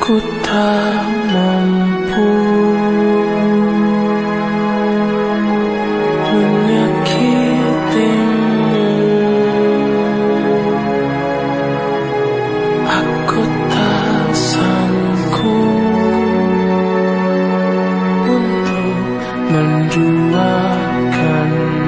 Ku tak mampu. Menyakitimu. Aku tak sanggup untuk menduakanmu.